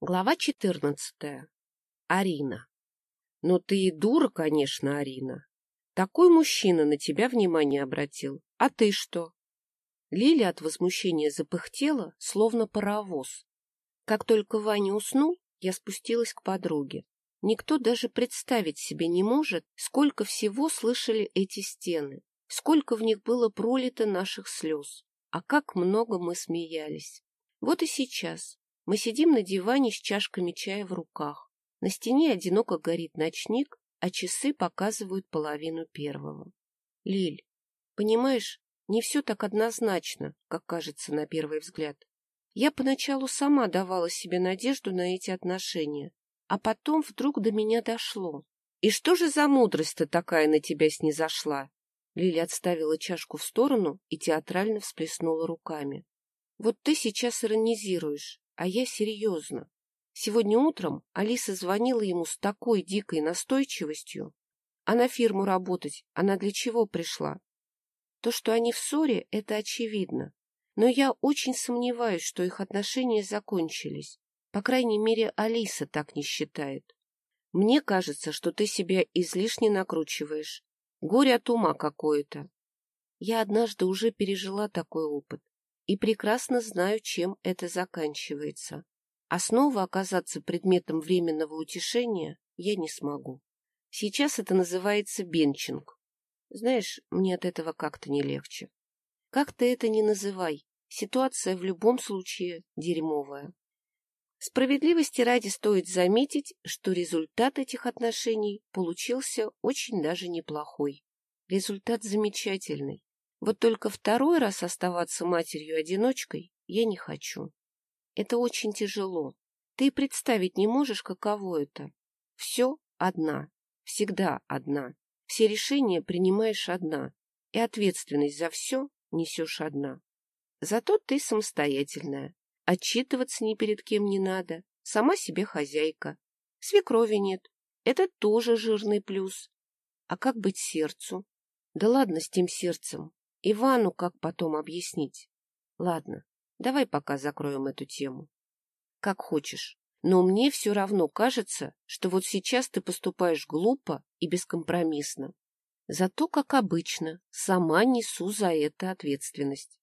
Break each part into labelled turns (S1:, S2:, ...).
S1: Глава четырнадцатая. Арина. Ну ты и дура, конечно, Арина. Такой мужчина на тебя внимание обратил. А ты что? Лиля от возмущения запыхтела, словно паровоз. Как только Ваня уснул, я спустилась к подруге. Никто даже представить себе не может, сколько всего слышали эти стены, сколько в них было пролито наших слез, а как много мы смеялись. Вот и сейчас, мы сидим на диване с чашками чая в руках. На стене одиноко горит ночник, а часы показывают половину первого. Лиль, понимаешь, не все так однозначно, как кажется на первый взгляд. Я поначалу сама давала себе надежду на эти отношения, а потом вдруг до меня дошло. И что же за мудрость-то такая на тебя снизошла? Лиля отставила чашку в сторону и театрально всплеснула руками. Вот ты сейчас иронизируешь, а я серьезно. Сегодня утром Алиса звонила ему с такой дикой настойчивостью. А на фирму работать она для чего пришла? То, что они в ссоре, это очевидно. Но я очень сомневаюсь, что их отношения закончились. По крайней мере, Алиса так не считает. Мне кажется, что ты себя излишне накручиваешь. Горе от ума какое-то. Я однажды уже пережила такой опыт и прекрасно знаю, чем это заканчивается. А снова оказаться предметом временного утешения я не смогу. Сейчас это называется бенчинг. Знаешь, мне от этого как-то не легче. Как ты это ни называй, ситуация в любом случае дерьмовая. Справедливости ради стоит заметить, что результат этих отношений получился очень даже неплохой. Результат замечательный. Вот только второй раз оставаться матерью-одиночкой я не хочу. Это очень тяжело. Ты представить не можешь, каково это. Все одна, всегда одна. Все решения принимаешь одна, и ответственность за все несешь одна. Зато ты самостоятельная. Отчитываться ни перед кем не надо. Сама себе хозяйка. Свекрови нет. Это тоже жирный плюс. А как быть сердцу? Да ладно с тем сердцем. Ивану как потом объяснить? Ладно, давай пока закроем эту тему. Как хочешь. Но мне все равно кажется, что вот сейчас ты поступаешь глупо и бескомпромиссно. Зато, как обычно, сама несу за это ответственность.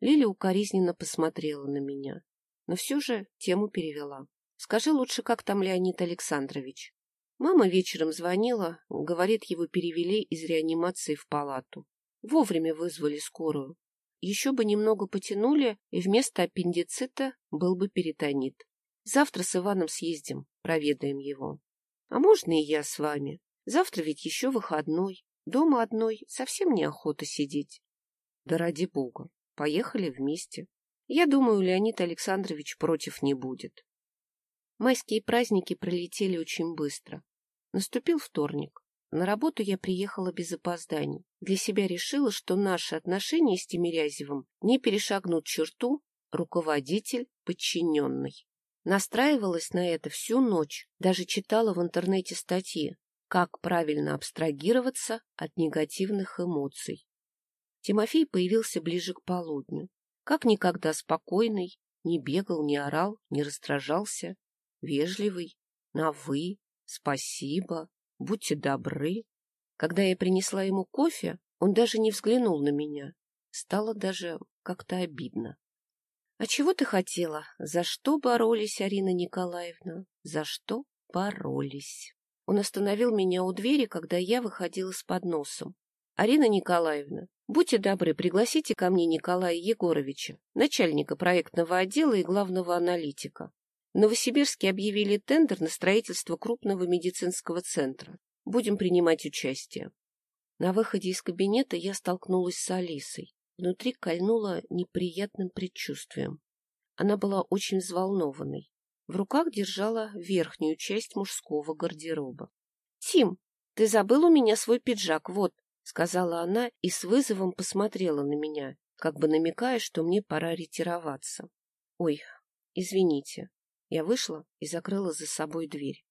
S1: Лиля укоризненно посмотрела на меня, но все же тему перевела. Скажи лучше, как там Леонид Александрович? Мама вечером звонила, говорит, его перевели из реанимации в палату. Вовремя вызвали скорую. Еще бы немного потянули, и вместо аппендицита был бы перитонит. Завтра с Иваном съездим, проведаем его. А можно и я с вами? Завтра ведь еще выходной. Дома одной совсем неохота сидеть. Да ради бога, поехали вместе. Я думаю, Леонид Александрович против не будет. Майские праздники пролетели очень быстро. Наступил вторник. На работу я приехала без опозданий. Для себя решила, что наши отношения с Тимирязевым не перешагнут черту руководитель-подчиненный. Настраивалась на это всю ночь, даже читала в интернете статьи, как правильно абстрагироваться от негативных эмоций. Тимофей появился ближе к полудню. Как никогда спокойный, не бегал, не орал, не раздражался, вежливый, на «вы», «спасибо», Будьте добры. Когда я принесла ему кофе, он даже не взглянул на меня. Стало даже как-то обидно. — А чего ты хотела? За что боролись, Арина Николаевна? За что боролись? Он остановил меня у двери, когда я выходила с подносом. — Арина Николаевна, будьте добры, пригласите ко мне Николая Егоровича, начальника проектного отдела и главного аналитика. В Новосибирске объявили тендер на строительство крупного медицинского центра. Будем принимать участие. На выходе из кабинета я столкнулась с Алисой. Внутри кольнула неприятным предчувствием. Она была очень взволнованной. В руках держала верхнюю часть мужского гардероба. — Тим, ты забыл у меня свой пиджак, вот, — сказала она и с вызовом посмотрела на меня, как бы намекая, что мне пора ретироваться. — Ой, извините, я вышла и закрыла за собой дверь.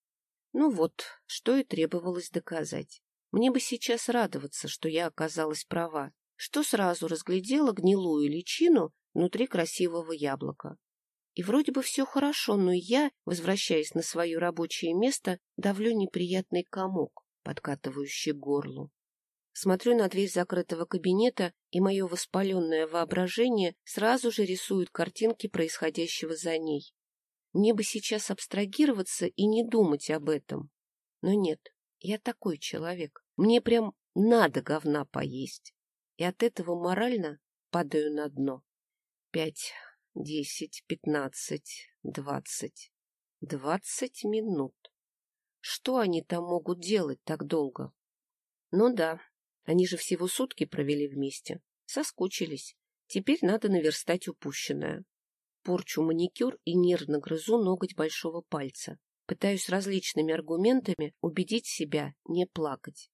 S1: Ну вот, что и требовалось доказать. Мне бы сейчас радоваться, что я оказалась права, что сразу разглядела гнилую личину внутри красивого яблока. И вроде бы все хорошо, но я, возвращаясь на свое рабочее место, давлю неприятный комок, подкатывающий горлу. Смотрю на дверь закрытого кабинета, и мое воспаленное воображение сразу же рисует картинки происходящего за ней. Мне бы сейчас абстрагироваться и не думать об этом. Но нет, я такой человек. Мне прям надо говна поесть. И от этого морально падаю на дно. Пять, десять, пятнадцать, двадцать. Двадцать минут. Что они там могут делать так долго? Ну да, они же всего сутки провели вместе. Соскучились. Теперь надо наверстать упущенное. Порчу маникюр и нервно грызу ноготь большого пальца. Пытаюсь различными аргументами убедить себя не плакать.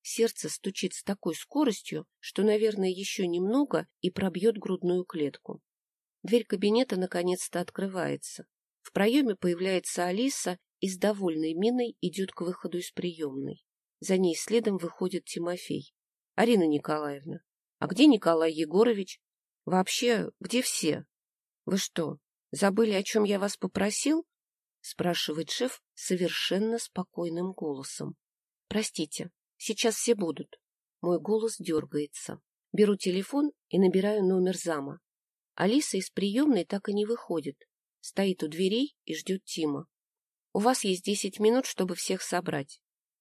S1: Сердце стучит с такой скоростью, что, наверное, еще немного и пробьет грудную клетку. Дверь кабинета наконец-то открывается. В проеме появляется Алиса и с довольной миной идет к выходу из приемной. За ней следом выходит Тимофей. — Арина Николаевна, а где Николай Егорович? Вообще, где все? — Вы что, забыли, о чем я вас попросил? — спрашивает шеф совершенно спокойным голосом. — Простите, Сейчас все будут. Мой голос дергается. Беру телефон и набираю номер зама. Алиса из приемной так и не выходит. Стоит у дверей и ждет Тима. У вас есть десять минут, чтобы всех собрать.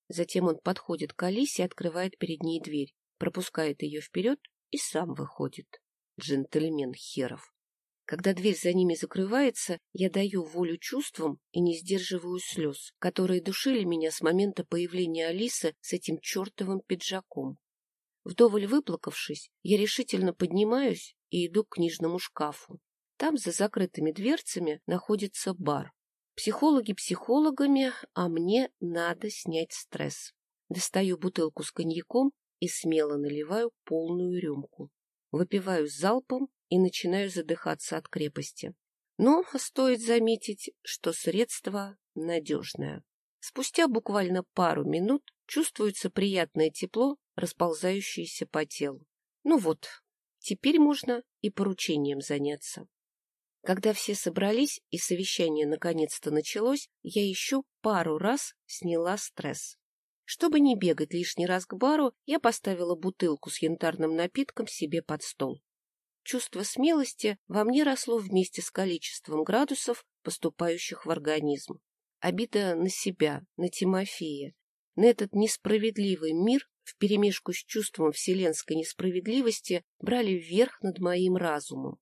S1: Затем он подходит к Алисе и открывает перед ней дверь, пропускает ее вперед и сам выходит. Джентльмен херов. Когда дверь за ними закрывается, я даю волю чувствам и не сдерживаю слез, которые душили меня с момента появления Алисы с этим чертовым пиджаком. Вдоволь выплакавшись, я решительно поднимаюсь и иду к книжному шкафу. Там, за закрытыми дверцами, находится бар. Психологи психологами, а мне надо снять стресс. Достаю бутылку с коньяком и смело наливаю полную рюмку. Выпиваю залпом и начинаю задыхаться от крепости. Но стоит заметить, что средство надежное. Спустя буквально пару минут чувствуется приятное тепло, расползающееся по телу. Ну вот, теперь можно и поручением заняться. Когда все собрались и совещание наконец-то началось, я еще пару раз сняла стресс. Чтобы не бегать лишний раз к бару, я поставила бутылку с янтарным напитком себе под стол. Чувство смелости во мне росло вместе с количеством градусов, поступающих в организм. Обида на себя, на Тимофея, на этот несправедливый мир вперемешку с чувством вселенской несправедливости брали вверх над моим разумом.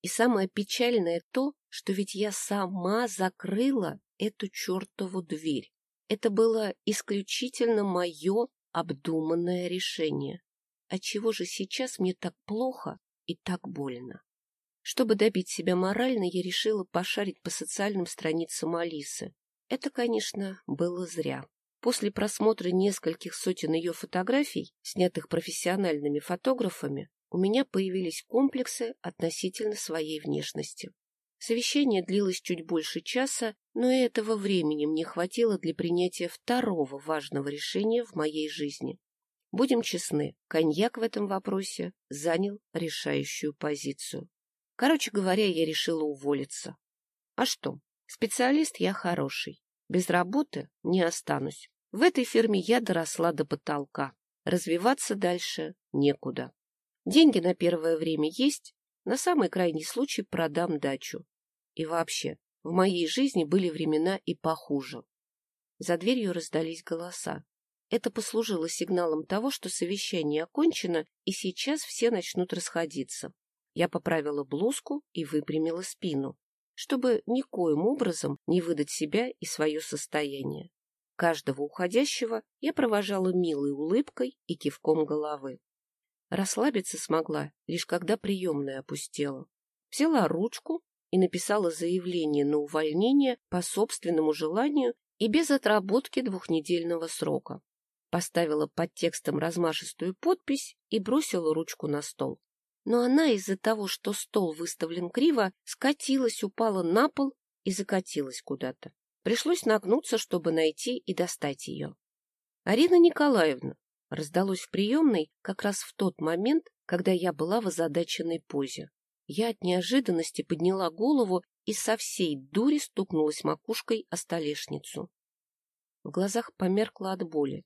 S1: И самое печальное то, что ведь я сама закрыла эту чертову дверь. Это было исключительно мое обдуманное решение. Отчего же сейчас мне так плохо и так больно. Чтобы добить себя морально, я решила пошарить по социальным страницам Алисы. Это, конечно, было зря. После просмотра нескольких сотен ее фотографий, снятых профессиональными фотографами, у меня появились комплексы относительно своей внешности. Совещание длилось чуть больше часа, но и этого времени мне хватило для принятия второго важного решения в моей жизни. Будем честны, коньяк в этом вопросе занял решающую позицию. Короче говоря, я решила уволиться. А что, специалист я хороший. Без работы не останусь. В этой фирме я доросла до потолка. Развиваться дальше некуда. Деньги на первое время есть, на самый крайний случай продам дачу. И вообще, в моей жизни были времена и похуже. За дверью раздались голоса. Это послужило сигналом того, что совещание окончено, и сейчас все начнут расходиться. Я поправила блузку и выпрямила спину, чтобы никоим образом не выдать себя и свое состояние. Каждого уходящего я провожала милой улыбкой и кивком головы. Расслабиться смогла, лишь когда приемная опустела. Взяла ручку и написала заявление на увольнение по собственному желанию и без отработки двухнедельного срока поставила под текстом размашистую подпись и бросила ручку на стол. Но она из-за того, что стол выставлен криво, скатилась, упала на пол и закатилась куда-то. Пришлось нагнуться, чтобы найти и достать ее. — Арина Николаевна! — раздалось в приемной как раз в тот момент, когда я была в озадаченной позе. Я от неожиданности подняла голову и со всей дури стукнулась макушкой о столешницу. В глазах померкла от боли.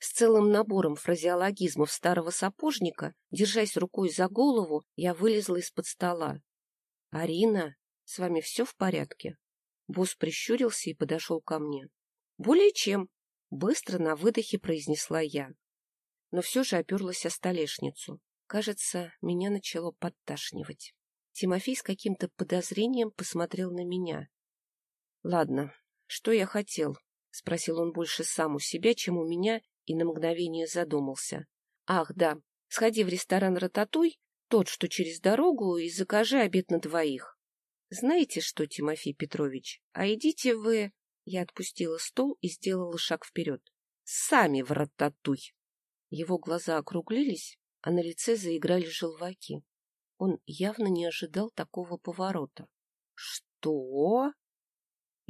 S1: С целым набором фразеологизмов старого сапожника, держась рукой за голову, я вылезла из-под стола. — Арина, с вами все в порядке? Босс прищурился и подошел ко мне. — Более чем, — быстро на выдохе произнесла я. Но все же оперлась о столешницу. Кажется, меня начало подташнивать. Тимофей с каким-то подозрением посмотрел на меня. — Ладно, что я хотел? — спросил он больше сам у себя, чем у меня, и на мгновение задумался. — Ах, да, сходи в ресторан «Рататуй», тот, что через дорогу, и закажи обед на двоих. — Знаете что, Тимофей Петрович, а идите вы... Я отпустила стол и сделала шаг вперед. — Сами в «Рататуй». Его глаза округлились, а на лице заиграли желваки. Он явно не ожидал такого поворота. — Что?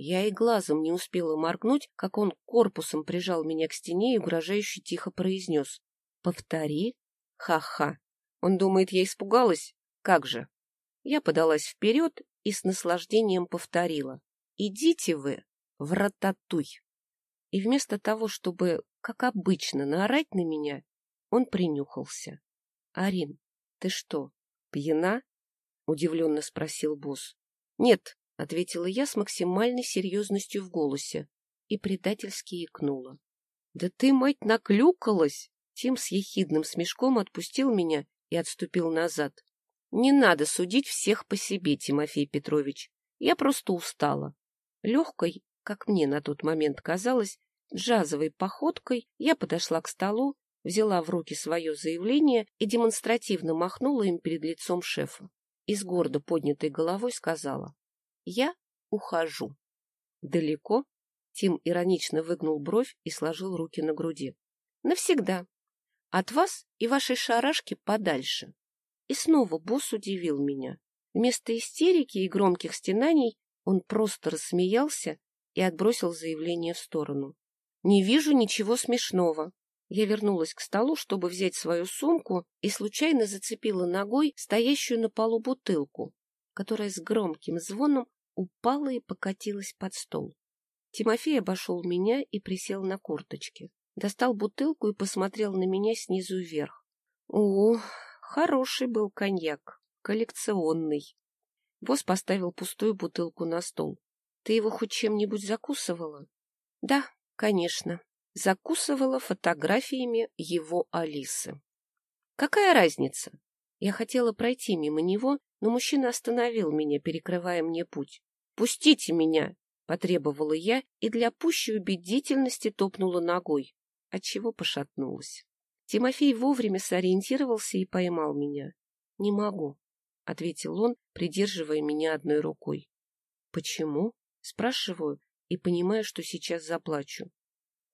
S1: Я и глазом не успела моргнуть, как он корпусом прижал меня к стене и угрожающе тихо произнес. — Повтори. Ха-ха. Он думает, я испугалась? Как же? Я подалась вперед и с наслаждением повторила. — Идите вы в рататуй. И вместо того, чтобы, как обычно, наорать на меня, он принюхался. — Арин, ты что, пьяна? — удивленно спросил босс. — Нет, — ответила я с максимальной серьезностью в голосе и предательски икнула. — Да ты, мать, наклюкалась! Тим с ехидным смешком отпустил меня и отступил назад. — Не надо судить всех по себе, Тимофей Петрович. Я просто устала. Легкой, как мне на тот момент казалось, джазовой походкой я подошла к столу, взяла в руки свое заявление и демонстративно махнула им перед лицом шефа. И с гордо поднятой головой сказала я ухожу. Далеко? Тим иронично выгнул бровь и сложил руки на груди. Навсегда. От вас и вашей шарашки подальше. И снова босс удивил меня. Вместо истерики и громких стенаний он просто рассмеялся и отбросил заявление в сторону. Не вижу ничего смешного. Я вернулась к столу, чтобы взять свою сумку, и случайно зацепила ногой стоящую на полу бутылку, которая с громким звоном упала и покатилась под стол. Тимофей обошел меня и присел на корточки. Достал бутылку и посмотрел на меня снизу вверх. О, хороший был коньяк, коллекционный. Босс поставил пустую бутылку на стол. Ты его хоть чем-нибудь закусывала? Да, конечно. Закусывала фотографиями его Алисы. Какая разница? Я хотела пройти мимо него, но мужчина остановил меня, перекрывая мне путь. «Пустите меня!» — потребовала я и для пущей убедительности топнула ногой, отчего пошатнулась. Тимофей вовремя сориентировался и поймал меня. «Не могу», — ответил он, придерживая меня одной рукой. «Почему?» — спрашиваю и понимаю, что сейчас заплачу.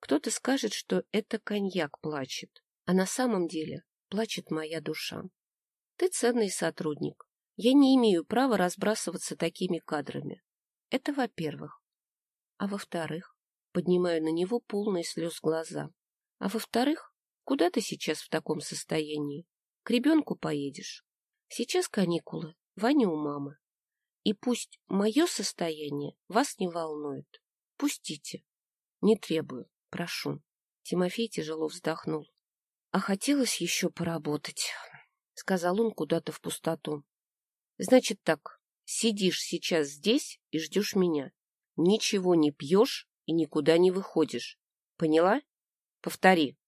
S1: Кто-то скажет, что это коньяк плачет, а на самом деле плачет моя душа. Ты ценный сотрудник. Я не имею права разбрасываться такими кадрами. Это во-первых. А во-вторых, поднимаю на него полные слез глаза. А во-вторых, куда ты сейчас в таком состоянии? К ребенку поедешь. Сейчас каникулы, Ваня у мамы. И пусть мое состояние вас не волнует. Пустите. Не требую, прошу. Тимофей тяжело вздохнул. А хотелось еще поработать, — сказал он куда-то в пустоту. — Значит так, Сидишь сейчас здесь и ждешь меня. Ничего не пьешь и никуда не выходишь. Поняла? Повтори.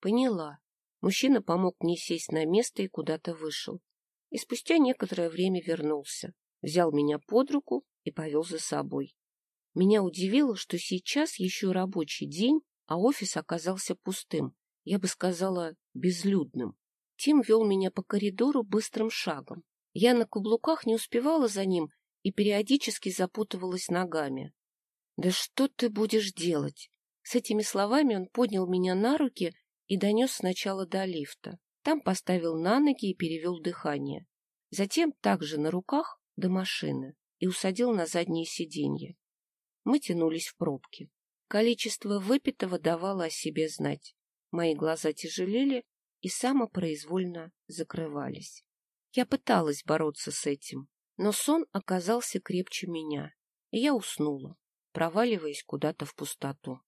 S1: Поняла. Мужчина помог мне сесть на место и куда-то вышел. И спустя некоторое время вернулся. Взял меня под руку и повел за собой. Меня удивило, что сейчас еще рабочий день, а офис оказался пустым. Я бы сказала, безлюдным. Тим вел меня по коридору быстрым шагом. Я на каблуках не успевала за ним и периодически запутывалась ногами. — Да что ты будешь делать? С этими словами он поднял меня на руки и донес сначала до лифта. Там поставил на ноги и перевел дыхание. Затем также на руках до машины и усадил на заднее сиденье. Мы тянулись в пробке. Количество выпитого давало о себе знать. Мои глаза тяжелели и самопроизвольно закрывались. Я пыталась бороться с этим, но сон оказался крепче меня, и я уснула, проваливаясь куда-то в пустоту.